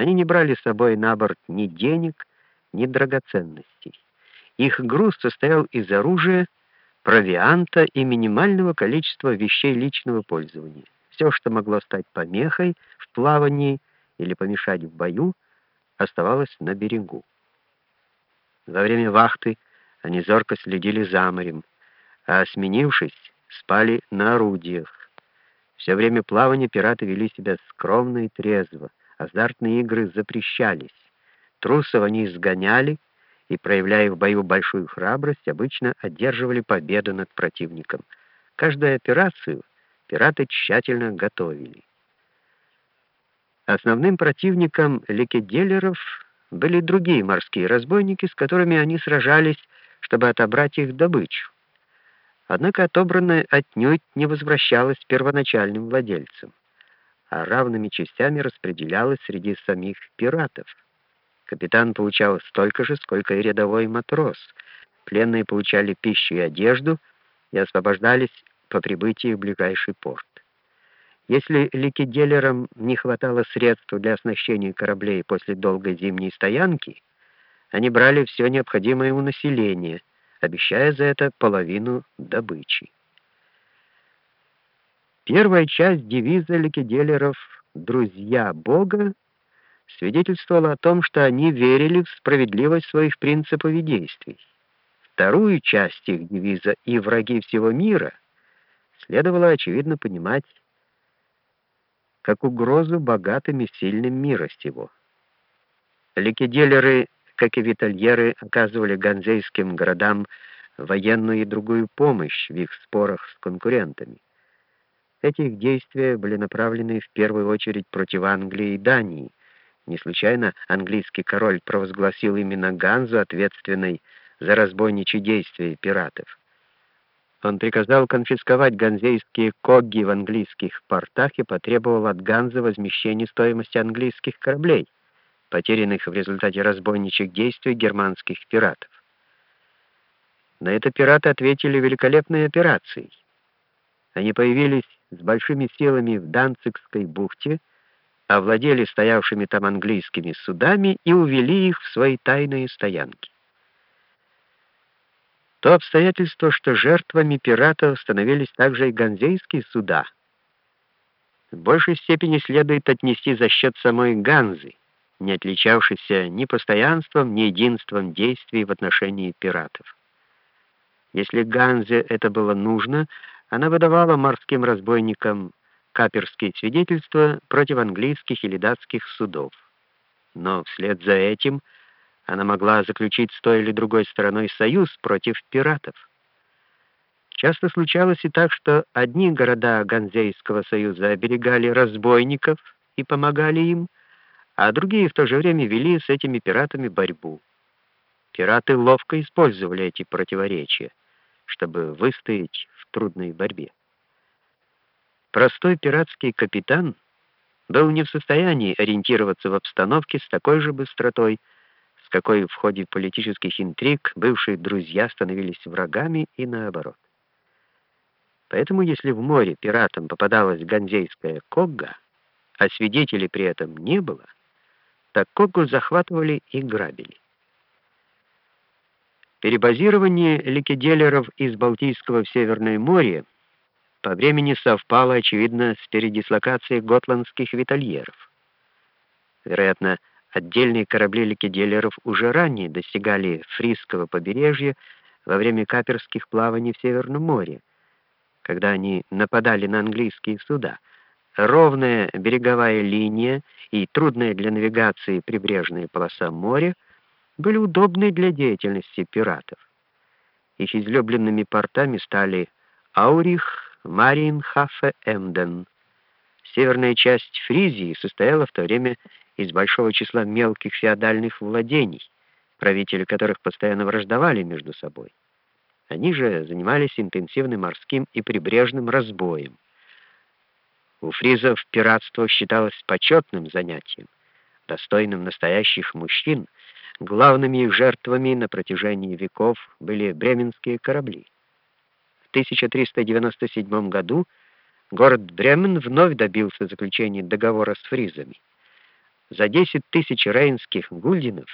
Они не брали с собой на борт ни денег, ни драгоценностей. Их груз состоял из оружия, провианта и минимального количества вещей личного пользования. Все, что могло стать помехой в плавании или помешать в бою, оставалось на берегу. Во время вахты они зорко следили за морем, а сменившись, спали на орудиях. Все время плавания пираты вели себя скромно и трезво, азартные игры запрещались. Трусов они изгоняли и, проявляя в бою большую храбрость, обычно одерживали победу над противником. Каждую операцию пираты тщательно готовили. Основным противником ликеделеров были другие морские разбойники, с которыми они сражались, чтобы отобрать их добычу. Однако отобранное отнюдь не возвращалось первоначальным владельцам, а равными частями распределялось среди самих пиратов. Капитан получал столько же, сколько и рядовой матрос. Пленные получали пищу и одежду и освобождались по прибытии в ближайший порт. Если ликвиделерам не хватало средств для оснащения кораблей после долгой зимней стоянки, они брали все необходимое у населения, обещая за это половину добычи. Первая часть девиза ликвиделеров «Друзья Бога» свидетельствовала о том, что они верили в справедливость своих принципов и действий. Вторую часть их девиза «И враги всего мира» следовало, очевидно, понимать как угрозу богатым и сильным мира сего. Ликвиделеры, как и витальеры, оказывали ганзейским городам военную и другую помощь в их спорах с конкурентами. Эти их действия были направлены в первую очередь против Англии и Дании. Не случайно английский король провозгласил именно Ганзу ответственной за разбойничьи действия пиратов. Он приказал конфисковать ганзейские когги в английских портах и потребовал от Ганзы возмещения стоимости английских кораблей, потерянных в результате разбойничьих действий германских пиратов. На это пираты ответили великолепной операцией. Они появились с большими силами в Данцигской бухте, овладели стоявшими там английскими судами и увели их в свои тайные стоянки. То обстоятельство, что жертвами пиратов становились также и ганзейские суда, в большей степени следует отнести за счет самой Ганзы, не отличавшейся ни постоянством, ни единством действий в отношении пиратов. Если Ганзе это было нужно, она выдавала морским разбойникам каперские свидетельства против английских или датских судов. Но вслед за этим она могла заключить с той или другой стороной союз против пиратов. Часто случалось и так, что одни города Ганзейского союза оберегали разбойников и помогали им, а другие в то же время вели с этими пиратами борьбу. Пираты ловко использовали эти противоречия, чтобы выстоять трудной борьбе. Простой пиратский капитан был не в состоянии ориентироваться в обстановке с такой же быстротой, какой в ходе политических интриг бывшие друзья становились врагами и наоборот. Поэтому если в море пиратам попадалась ганзейская когга, а свидетелей при этом не было, так коггу захватывали и грабили. Перебазирование ликвиделеров из Балтийского в Северное море по времени совпало, очевидно, с передислокацией готландских витальеров. Вероятно, Отдельные корабли ликвиделеров уже ранее достигали Фрисского побережья во время каперских плаваний в Северном море, когда они нападали на английские суда. Ровная береговая линия и трудная для навигации прибрежная полоса моря были удобны для деятельности пиратов. Их излюбленными портами стали Аурих, Мариенхафе, Эмден. Северная часть Фризии состояла в то время из большого числа мелких феодальных владений, правители которых постоянно враждовали между собой. Они же занимались интенсивным морским и прибрежным разбоем. У фризов пиратство считалось почетным занятием, достойным настоящих мужчин. Главными их жертвами на протяжении веков были бременские корабли. В 1397 году город Бремен вновь добился заключения договора с фризами. за 10 тысяч рейнских гульдинов